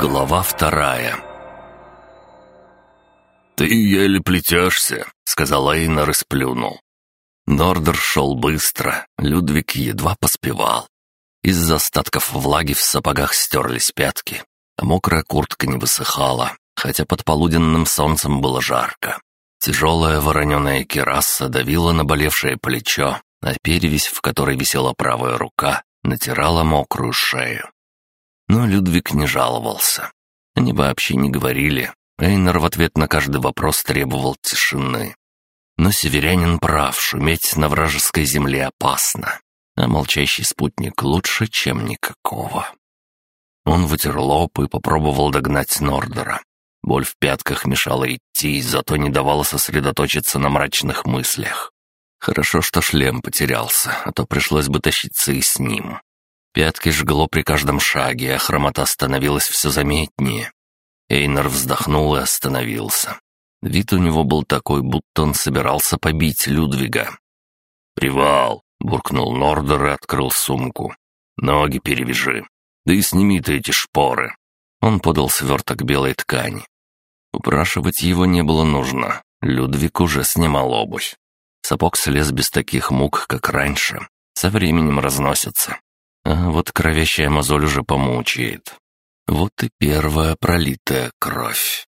Глава вторая «Ты еле плетешься», — сказал Эйнар и сплюнул. Нордер шел быстро, Людвиг едва поспевал. Из-за остатков влаги в сапогах стерлись пятки, а мокрая куртка не высыхала, хотя под полуденным солнцем было жарко. Тяжелая вороненая кераса давила на болевшее плечо, а перевязь, в которой висела правая рука, натирала мокрую шею. Но Людвиг не жаловался. Они вообще не говорили. Эйнер в ответ на каждый вопрос требовал тишины. Но северянин прав, шуметь на вражеской земле опасно, а молчащий спутник лучше, чем никакого. Он вытер лоб и попробовал догнать Нордера. Боль в пятках мешала идти, зато не давала сосредоточиться на мрачных мыслях. Хорошо, что шлем потерялся, а то пришлось бы тащиться и с ним. Пятки жгло при каждом шаге, а хромота становилась все заметнее. Эйнар вздохнул и остановился. Вид у него был такой, будто он собирался побить Людвига. «Привал!» — буркнул Нордер и открыл сумку. «Ноги перевяжи. Да и сними ты эти шпоры». Он подал сверток белой ткани. Упрашивать его не было нужно. Людвиг уже снимал обувь. Сапог слез без таких мук, как раньше. Со временем разносится. А вот кровящая мозоль уже помучает. Вот и первая пролитая кровь.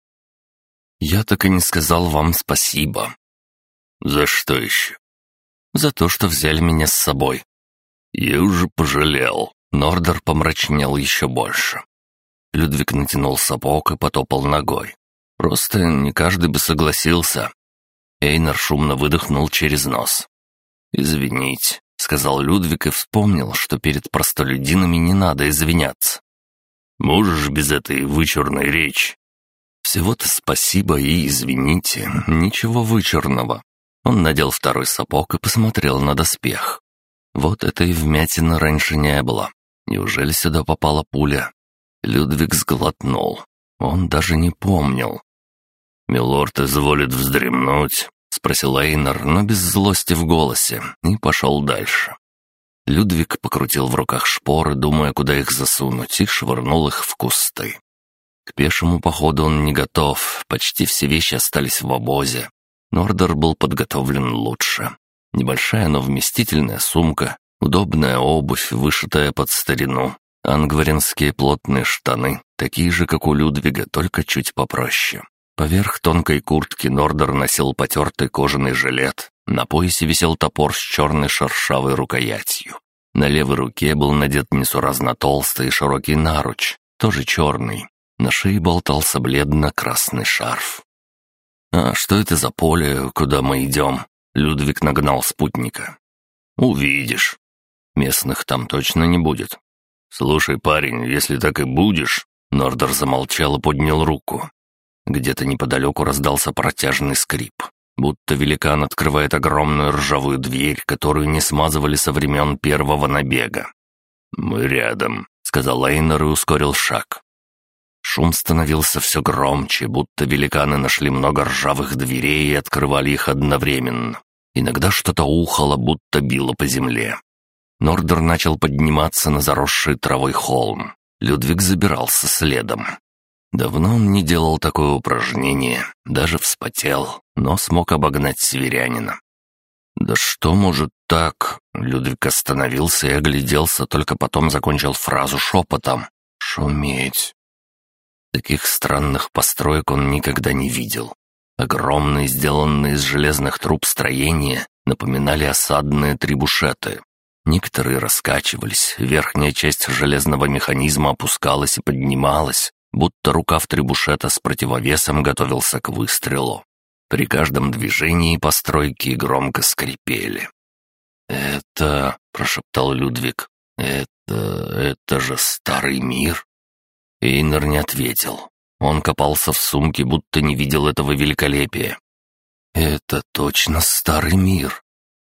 Я так и не сказал вам спасибо. За что еще? За то, что взяли меня с собой. Я уже пожалел. Нордер помрачнел еще больше. Людвиг натянул сапог и потопал ногой. Просто не каждый бы согласился. Эйнар шумно выдохнул через нос. «Извините, — сказал Людвиг и вспомнил, что перед простолюдинами не надо извиняться. «Можешь без этой вычурной речи?» «Всего-то спасибо и извините, ничего вычурного». Он надел второй сапог и посмотрел на доспех. Вот этой вмятины раньше не было. Неужели сюда попала пуля? Людвиг сглотнул. Он даже не помнил. «Милорд изволит вздремнуть», — спросил Эйнар, но без злости в голосе, и пошел дальше. Людвиг покрутил в руках шпоры, думая, куда их засунуть, и швырнул их в кусты. К пешему походу он не готов, почти все вещи остались в обозе. Нордер был подготовлен лучше. Небольшая, но вместительная сумка, удобная обувь, вышитая под старину, ангваринские плотные штаны, такие же, как у Людвига, только чуть попроще. Поверх тонкой куртки Нордер носил потертый кожаный жилет. На поясе висел топор с черной шершавой рукоятью. На левой руке был надет несуразно толстый и широкий наруч, тоже черный. На шее болтался бледно-красный шарф. «А что это за поле, куда мы идем?» Людвиг нагнал спутника. «Увидишь. Местных там точно не будет. Слушай, парень, если так и будешь...» Нордер замолчал и поднял руку. Где-то неподалеку раздался протяжный скрип, будто великан открывает огромную ржавую дверь, которую не смазывали со времен первого набега. «Мы рядом», — сказал Эйнер и ускорил шаг. Шум становился все громче, будто великаны нашли много ржавых дверей и открывали их одновременно. Иногда что-то ухало, будто било по земле. Нордер начал подниматься на заросший травой холм. Людвиг забирался следом. Давно он не делал такое упражнение, даже вспотел, но смог обогнать северянина. «Да что может так?» Людвиг остановился и огляделся, только потом закончил фразу шепотом. «Шуметь». Таких странных построек он никогда не видел. Огромные, сделанные из железных труб строения, напоминали осадные трибушеты. Некоторые раскачивались, верхняя часть железного механизма опускалась и поднималась, будто рукав требушета с противовесом готовился к выстрелу. При каждом движении постройки громко скрипели. «Это...» — прошептал Людвиг. «Это... это же старый мир?» Эйнер не ответил. Он копался в сумке, будто не видел этого великолепия. «Это точно старый мир».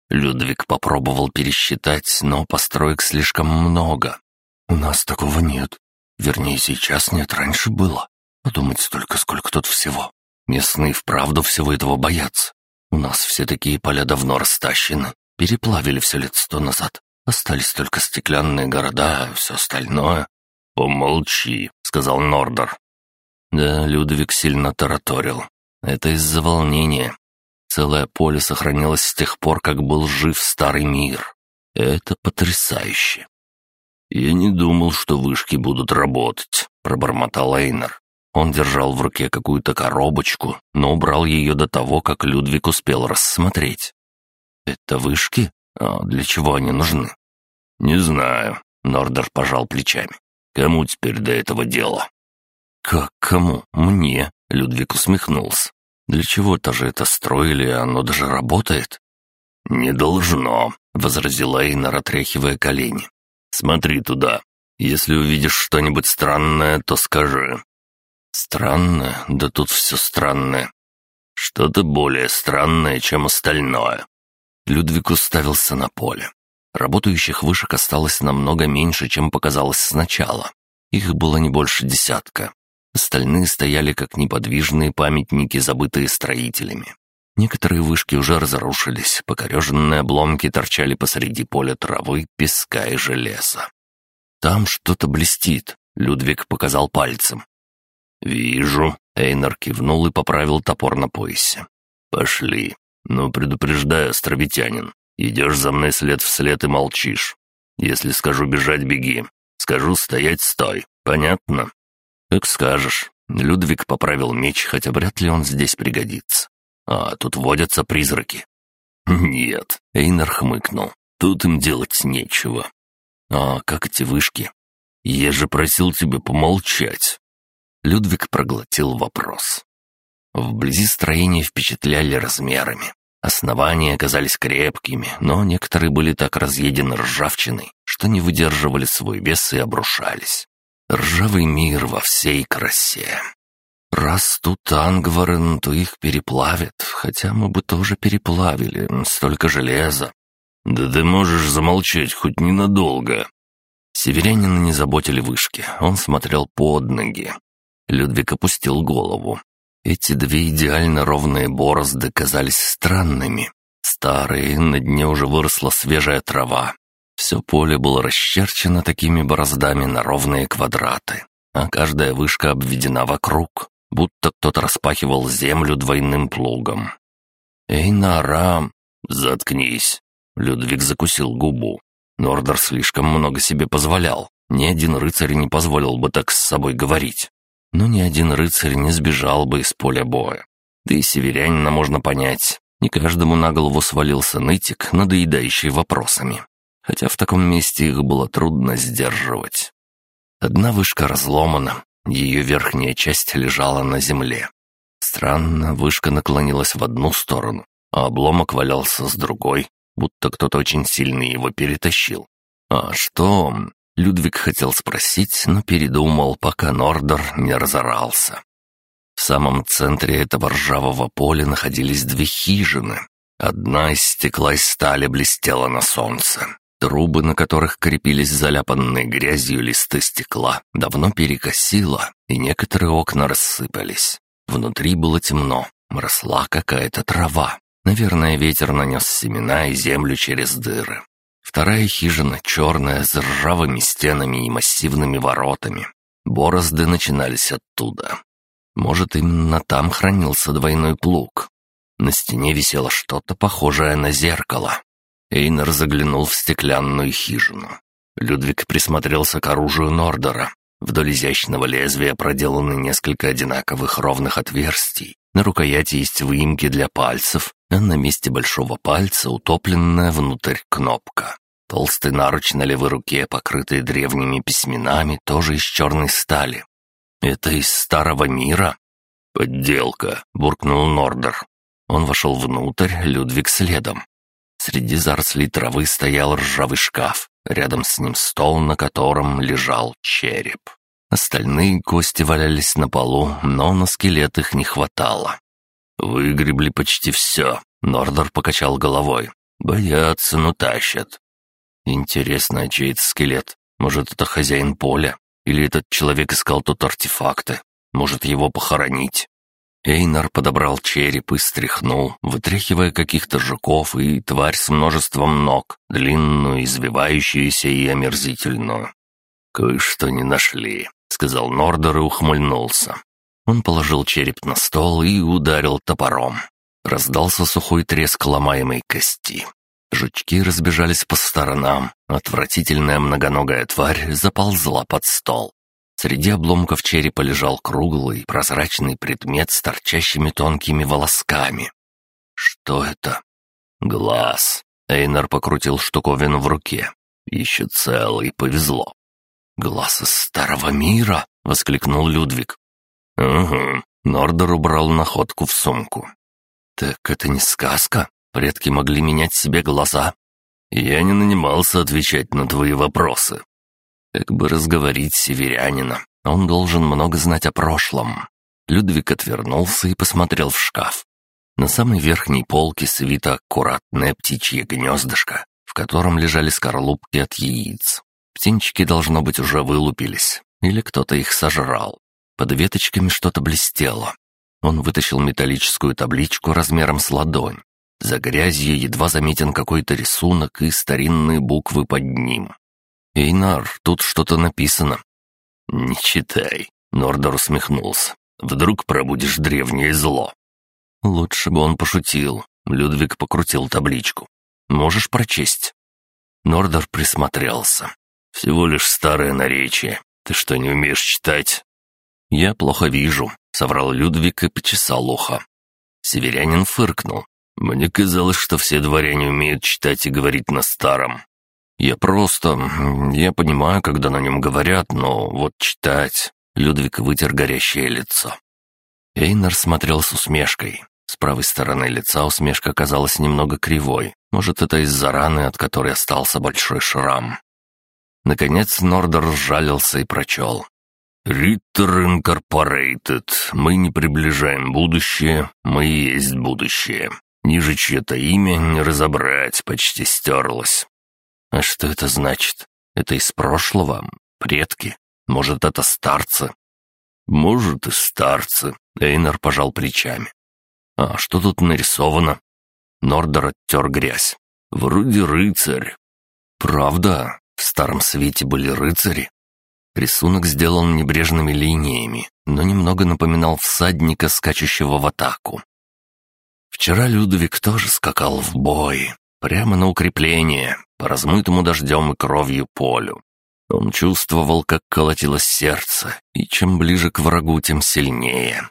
Людвиг попробовал пересчитать, но построек слишком много. «У нас такого нет. Вернее, сейчас нет, раньше было. Подумать только, сколько тут всего. Местные вправду всего этого боятся. У нас все такие поля давно растащены. Переплавили все лет сто назад. Остались только стеклянные города, а все остальное... «Помолчи», — сказал Нордер. Да, Людвиг сильно тараторил. Это из-за волнения. Целое поле сохранилось с тех пор, как был жив старый мир. Это потрясающе. «Я не думал, что вышки будут работать», — пробормотал Эйнер. Он держал в руке какую-то коробочку, но убрал ее до того, как Людвиг успел рассмотреть. «Это вышки? А для чего они нужны?» «Не знаю», — Нордер пожал плечами. «Кому теперь до этого дела?» «Как кому? Мне?» — Людвиг усмехнулся. «Для чего-то же это строили, оно даже работает». «Не должно», — возразил Эйнер, отряхивая колени. «Смотри туда. Если увидишь что-нибудь странное, то скажи». «Странное? Да тут все странное. Что-то более странное, чем остальное». Людвиг уставился на поле. Работающих вышек осталось намного меньше, чем показалось сначала. Их было не больше десятка. Остальные стояли как неподвижные памятники, забытые строителями. Некоторые вышки уже разрушились, покореженные обломки торчали посреди поля травы, песка и железа. «Там что-то блестит», — Людвиг показал пальцем. «Вижу», — Эйнар кивнул и поправил топор на поясе. «Пошли. Но предупреждаю, островитянин, идешь за мной след в след и молчишь. Если скажу бежать, беги. Скажу стоять, стой. Понятно?» «Как скажешь». Людвиг поправил меч, хотя вряд ли он здесь пригодится. А тут водятся призраки». «Нет», — Эйнар хмыкнул. «Тут им делать нечего». «А как эти вышки?» «Я же просил тебя помолчать». Людвиг проглотил вопрос. Вблизи строения впечатляли размерами. Основания оказались крепкими, но некоторые были так разъедены ржавчиной, что не выдерживали свой вес и обрушались. Ржавый мир во всей красе. Раз тут ангварен, то их переплавят, хотя мы бы тоже переплавили, столько железа. Да ты можешь замолчать хоть ненадолго. Северянина не заботили вышки, он смотрел под ноги. Людвиг опустил голову. Эти две идеально ровные борозды казались странными. Старые, на дне уже выросла свежая трава. Все поле было расчерчено такими бороздами на ровные квадраты, а каждая вышка обведена вокруг будто кто-то распахивал землю двойным плугом. «Эй, Нара!» «Заткнись!» Людвиг закусил губу. Нордер слишком много себе позволял. Ни один рыцарь не позволил бы так с собой говорить. Но ни один рыцарь не сбежал бы из поля боя. Да и северянина можно понять. Не каждому на голову свалился нытик, надоедающий вопросами. Хотя в таком месте их было трудно сдерживать. Одна вышка разломана, ее верхняя часть лежала на земле. Странно, вышка наклонилась в одну сторону, а обломок валялся с другой, будто кто-то очень сильно его перетащил. «А что?» — Людвиг хотел спросить, но передумал, пока Нордер не разорался. В самом центре этого ржавого поля находились две хижины. Одна из стекла и стали блестела на солнце. Трубы, на которых крепились заляпанные грязью листы стекла, давно перекосило, и некоторые окна рассыпались. Внутри было темно, росла какая-то трава. Наверное, ветер нанес семена и землю через дыры. Вторая хижина черная, с ржавыми стенами и массивными воротами. Борозды начинались оттуда. Может, именно там хранился двойной плуг. На стене висело что-то похожее на зеркало. Эйнер заглянул в стеклянную хижину. Людвиг присмотрелся к оружию Нордера. Вдоль изящного лезвия проделаны несколько одинаковых ровных отверстий. На рукояти есть выемки для пальцев, а на месте большого пальца утопленная внутрь кнопка. Толстый наруч на левой руке, покрытый древними письменами, тоже из черной стали. «Это из старого мира?» «Подделка», — буркнул Нордер. Он вошел внутрь, Людвиг следом. Среди зарослей травы стоял ржавый шкаф, рядом с ним стол, на котором лежал череп. Остальные кости валялись на полу, но на скелет их не хватало. «Выгребли почти все», — Нордер покачал головой. «Боятся, но тащат». «Интересно, а чей это скелет? Может, это хозяин поля? Или этот человек искал тут артефакты? Может, его похоронить?» Эйнар подобрал череп и стряхнул, вытряхивая каких-то жуков и тварь с множеством ног, длинную, извивающуюся и омерзительную. «Кое-что не нашли», — сказал Нордер и ухмыльнулся. Он положил череп на стол и ударил топором. Раздался сухой треск ломаемой кости. Жучки разбежались по сторонам. Отвратительная многоногая тварь заползла под стол. Среди обломков черепа лежал круглый, прозрачный предмет с торчащими тонкими волосками. Что это? Глаз. Эйнар покрутил штуковину в руке. Еще целый, повезло. «Глаз из старого мира!» — воскликнул Людвиг. «Угу». Нордер убрал находку в сумку. «Так это не сказка? Предки могли менять себе глаза?» «Я не нанимался отвечать на твои вопросы». Как бы разговорить северянина. Он должен много знать о прошлом. Людвиг отвернулся и посмотрел в шкаф. На самой верхней полке свито аккуратное птичье гнездышко, в котором лежали скорлупки от яиц. Птенчики, должно быть, уже вылупились, или кто-то их сожрал. Под веточками что-то блестело. Он вытащил металлическую табличку размером с ладонь. За грязью едва заметен какой-то рисунок и старинные буквы под ним. «Эйнар, тут что-то написано». «Не читай», — Нордор усмехнулся. «Вдруг пробудешь древнее зло». Лучше бы он пошутил. Людвиг покрутил табличку. «Можешь прочесть?» Нордор присмотрелся. «Всего лишь старое наречие. Ты что, не умеешь читать?» «Я плохо вижу», — соврал Людвиг и почесал ухо. Северянин фыркнул. «Мне казалось, что все дворяне умеют читать и говорить на старом. Я просто... Я понимаю, когда на нем говорят, но вот читать...» Людвиг вытер горящее лицо. Эйнар смотрел с усмешкой. С правой стороны лица усмешка казалась немного кривой. Может, это из-за раны, от которой остался большой шрам. Наконец Нордер сжалился и прочел. «Риттер Инкорпорейтед. Мы не приближаем будущее, мы есть будущее. Ниже чье-то имя не разобрать, почти стерлось». «А что это значит? Это из прошлого? Предки? Может, это старцы?» «Может, и старцы», — Эйнар пожал плечами. «А что тут нарисовано?» Нордер оттер грязь. «Вроде рыцарь». «Правда? В старом свете были рыцари. Рисунок сделан небрежными линиями, но немного напоминал всадника, скачущего в атаку. Вчера Людовик тоже скакал в бой, прямо на укрепление, по размытому дождем и кровью полю. Он чувствовал, как колотилось сердце, и чем ближе к врагу, тем сильнее.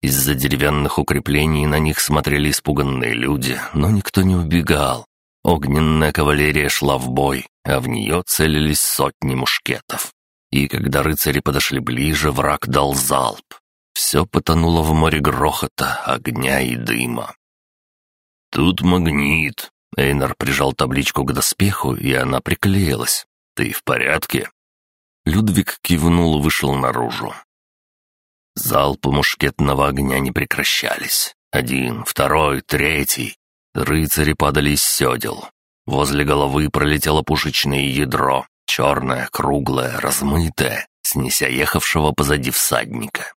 Из-за деревянных укреплений на них смотрели испуганные люди, но никто не убегал. Огненная кавалерия шла в бой, а в нее целились сотни мушкетов. И когда рыцари подошли ближе, враг дал залп. Все потонуло в море грохота, огня и дыма. «Тут магнит», — Эйнар прижал табличку к доспеху, и она приклеилась. «Ты в порядке?» Людвиг кивнул и вышел наружу. Залпы мушкетного огня не прекращались. Один, второй, третий. Рыцари падали из седел. Возле головы пролетело пушечное ядро, черное, круглое, размытое, снеся ехавшего позади всадника.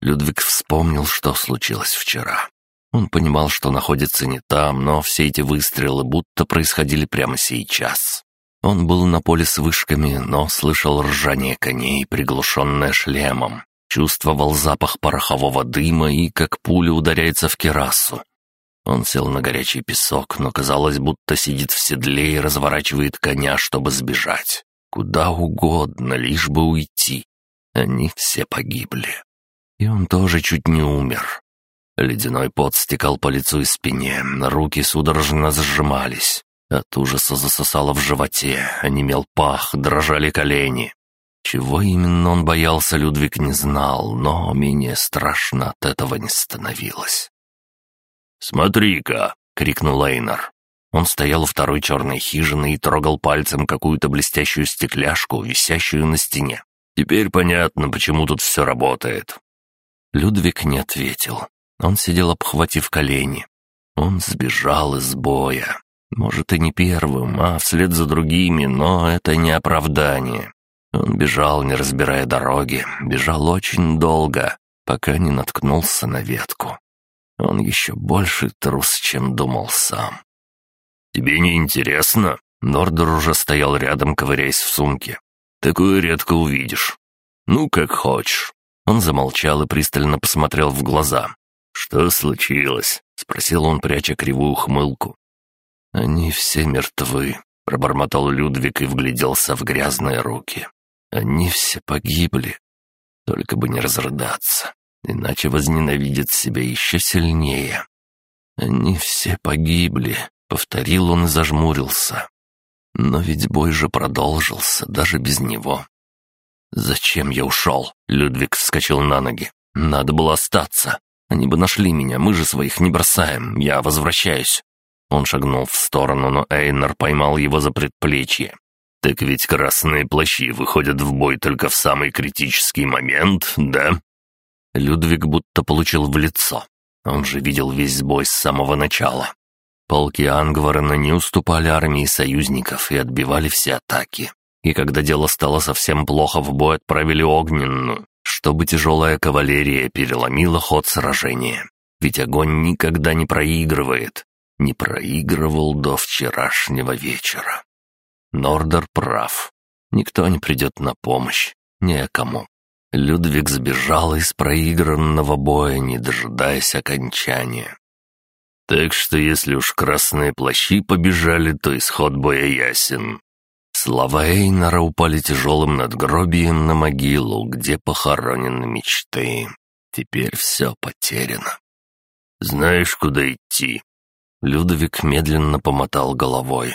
Людвиг вспомнил, что случилось вчера. Он понимал, что находится не там, но все эти выстрелы будто происходили прямо сейчас. Он был на поле с вышками, но слышал ржание коней, приглушенное шлемом. Чувствовал запах порохового дыма и как пуля ударяется в керасу. Он сел на горячий песок, но казалось, будто сидит в седле и разворачивает коня, чтобы сбежать. Куда угодно, лишь бы уйти. Они все погибли. И он тоже чуть не умер. Ледяной пот стекал по лицу и спине, руки судорожно сжимались. От ужаса засосало в животе, онемел пах, дрожали колени. Чего именно он боялся, Людвиг не знал, но менее страшно от этого не становилось. «Смотри-ка!» — крикнул Эйнар. Он стоял у второй черной хижины и трогал пальцем какую-то блестящую стекляшку, висящую на стене. «Теперь понятно, почему тут все работает». Людвиг не ответил. Он сидел, обхватив колени. Он сбежал из боя. Может, и не первым, а вслед за другими, но это не оправдание. Он бежал, не разбирая дороги, бежал очень долго, пока не наткнулся на ветку. Он еще больше трус, чем думал сам. «Тебе не интересно?» Нордер уже стоял рядом, ковыряясь в сумке. «Такое редко увидишь». «Ну, как хочешь». Он замолчал и пристально посмотрел в глаза. «Что случилось?» — спросил он, пряча кривую ухмылку. «Они все мертвы», — пробормотал Людвиг и вгляделся в грязные руки. «Они все погибли. Только бы не разрыдаться, иначе возненавидят себя еще сильнее». «Они все погибли», — повторил он и зажмурился. Но ведь бой же продолжился, даже без него. «Зачем я ушел?» — Людвиг вскочил на ноги. «Надо было остаться. Они бы нашли меня, мы же своих не бросаем. Я возвращаюсь». Он шагнул в сторону, но Эйнер поймал его за предплечье. «Так ведь красные плащи выходят в бой только в самый критический момент, да?» Людвиг будто получил в лицо. Он же видел весь бой с самого начала. Полки Ангварена не уступали армии союзников и отбивали все атаки. И когда дело стало совсем плохо, в бой отправили огненную, чтобы тяжелая кавалерия переломила ход сражения. Ведь огонь никогда не проигрывает. Не проигрывал до вчерашнего вечера. Нордер прав. Никто не придет на помощь. Некому. Людвиг сбежал из проигранного боя, не дожидаясь окончания. Так что если уж красные плащи побежали, то исход боя ясен. Слова Эйнара упали тяжелым надгробием на могилу, где похоронены мечты. Теперь все потеряно. «Знаешь, куда идти?» Людовик медленно помотал головой.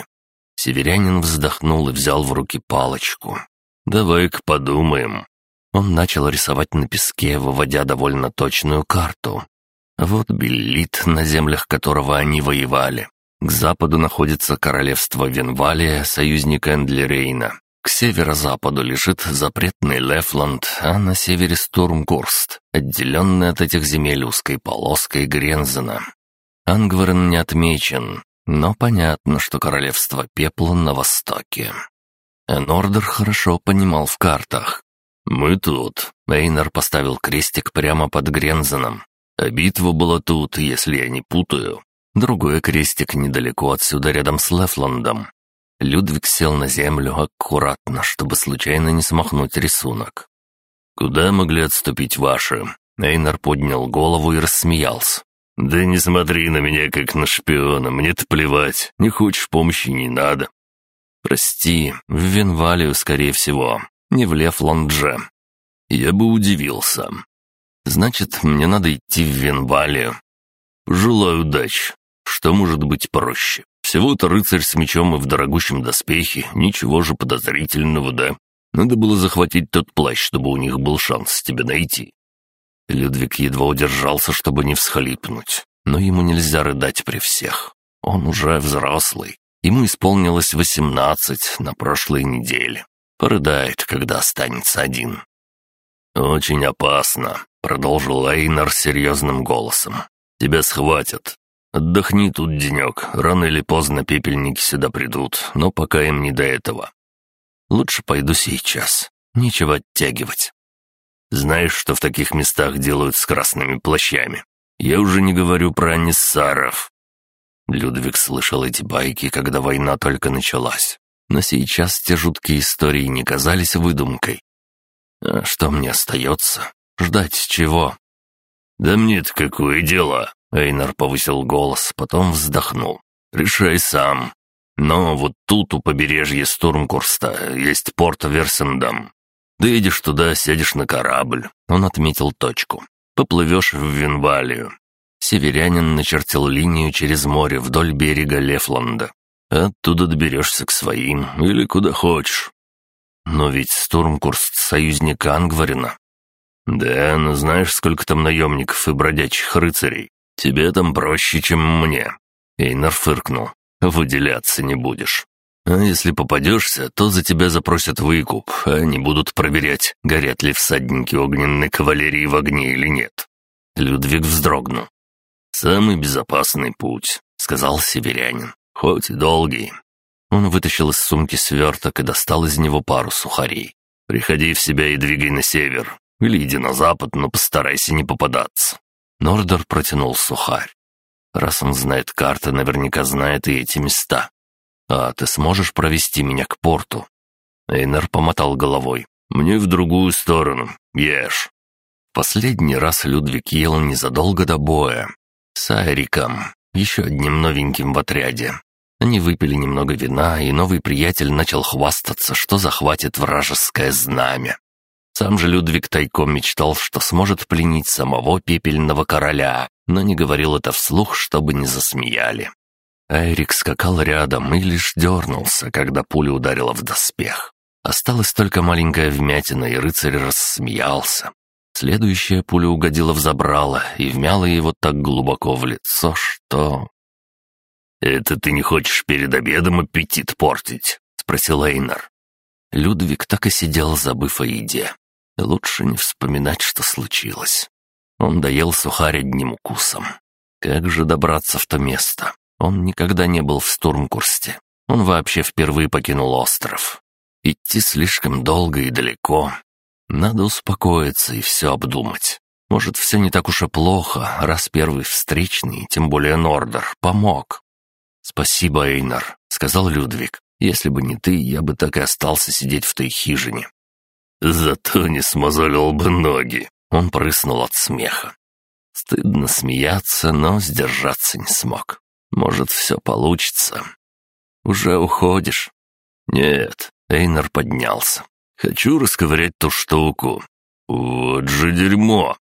Северянин вздохнул и взял в руки палочку. «Давай-ка подумаем». Он начал рисовать на песке, выводя довольно точную карту. Вот Беллит, на землях которого они воевали. К западу находится королевство Венвалия, союзник Эндлерейна. К северо-западу лежит запретный Лефланд, а на севере Стурмкурст, отделенный от этих земель узкой полоской Грензена. Ангварен не отмечен, но понятно, что королевство Пепла на востоке. Энордер хорошо понимал в картах. «Мы тут». Эйнар поставил крестик прямо под Грензеном. А битва была тут, если я не путаю. Другой крестик недалеко отсюда, рядом с Лефландом. Людвиг сел на землю аккуратно, чтобы случайно не смахнуть рисунок. «Куда могли отступить ваши?» Эйнар поднял голову и рассмеялся. «Да не смотри на меня, как на шпиона, мне-то плевать, не хочешь помощи, не надо». «Прости, в Венвалию, скорее всего, не в Лефландже». Я бы удивился. Значит, мне надо идти в Венвалию. Желаю удачи. Что может быть проще? Всего-то рыцарь с мечом и в дорогущем доспехе, ничего же подозрительного, да? Надо было захватить тот плащ, чтобы у них был шанс тебя найти. Людвиг едва удержался, чтобы не всхлипнуть. Но ему нельзя рыдать при всех. Он уже взрослый. Ему исполнилось восемнадцать на прошлой неделе. Порыдает, когда останется один. «Очень опасно», Продолжил Эйнар серьезным голосом. «Тебя схватят. Отдохни тут денек. Рано или поздно пепельники сюда придут, но пока им не до этого. Лучше пойду сейчас. Нечего оттягивать. Знаешь, что в таких местах делают с красными плащами? Я уже не говорю про ниссаров». Людвиг слышал эти байки, когда война только началась. Но сейчас те жуткие истории не казались выдумкой. А что мне остается? Ждать чего? «Да мне-то какое дело?» Эйнар повысил голос, потом вздохнул. «Решай сам. Но вот тут, у побережья Стурмкурста, есть порт Версендам. Доедешь туда, сядешь на корабль». Он отметил точку. «Поплывешь в Винвалию». Северянин начертил линию через море вдоль берега Лефланда. Оттуда доберешься к своим или куда хочешь. Но ведь Стурмкурст — союзник Ангварина. «Да, но знаешь, сколько там наемников и бродячих рыцарей? Тебе там проще, чем мне». Эйнар фыркнул. «Выделяться не будешь. А если попадешься, то за тебя запросят выкуп, они будут проверять, горят ли всадники огненной кавалерии в огне или нет». Людвиг вздрогнул. «Самый безопасный путь», — сказал северянин, — «хоть и долгий». Он вытащил из сумки сверток и достал из него пару сухарей. «Приходи в себя и двигай на север. Или иди на запад, но постарайся не попадаться». Нордер протянул сухарь. Раз он знает карты, наверняка знает и эти места. «А ты сможешь провести меня к порту?» Эйнер помотал головой. «Мне в другую сторону. Ешь». Последний раз Людвиг ел незадолго до боя. С Айриком, еще одним новеньким в отряде. Они выпили немного вина, и новый приятель начал хвастаться, что захватит вражеское знамя. Сам же Людвиг тайком мечтал, что сможет пленить самого пепельного короля, но не говорил это вслух, чтобы не засмеяли. Айрик скакал рядом и лишь дернулся, когда пуля ударила в доспех. Осталась только маленькая вмятина, и рыцарь рассмеялся. Следующая пуля угодила в забрало и вмяла его так глубоко в лицо, что... «Это ты не хочешь перед обедом аппетит портить?» — спросил Эйнар. Людвиг так и сидел, забыв о еде. Лучше не вспоминать, что случилось. Он доел сухарь одним укусом. Как же добраться в то место? Он никогда не был в Стурмкурсте. Он вообще впервые покинул остров. Идти слишком долго и далеко. Надо успокоиться и все обдумать. Может, все не так уж и плохо, раз первый встречный, тем более Нордер, помог. «Спасибо, Эйнар», — сказал Людвиг. «Если бы не ты, я бы так и остался сидеть в той хижине». «Зато не смазолил бы ноги», — он прыснул от смеха. Стыдно смеяться, но сдержаться не смог. Может, все получится. «Уже уходишь?» «Нет», — Эйнар поднялся. «Хочу расковырять ту штуку». «Вот же дерьмо!»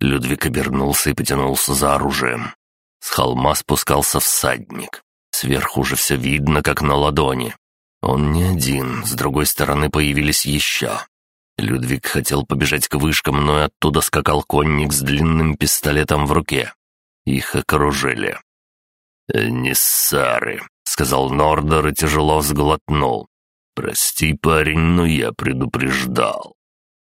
Людвиг обернулся и потянулся за оружием. С холма спускался всадник. Сверху же все видно, как на ладони. Он не один, с другой стороны появились еще. Людвиг хотел побежать к вышкам, но и оттуда скакал конник с длинным пистолетом в руке. Их окружили. «Ниссары», — сказал Нордер и тяжело сглотнул. «Прости, парень, но я предупреждал».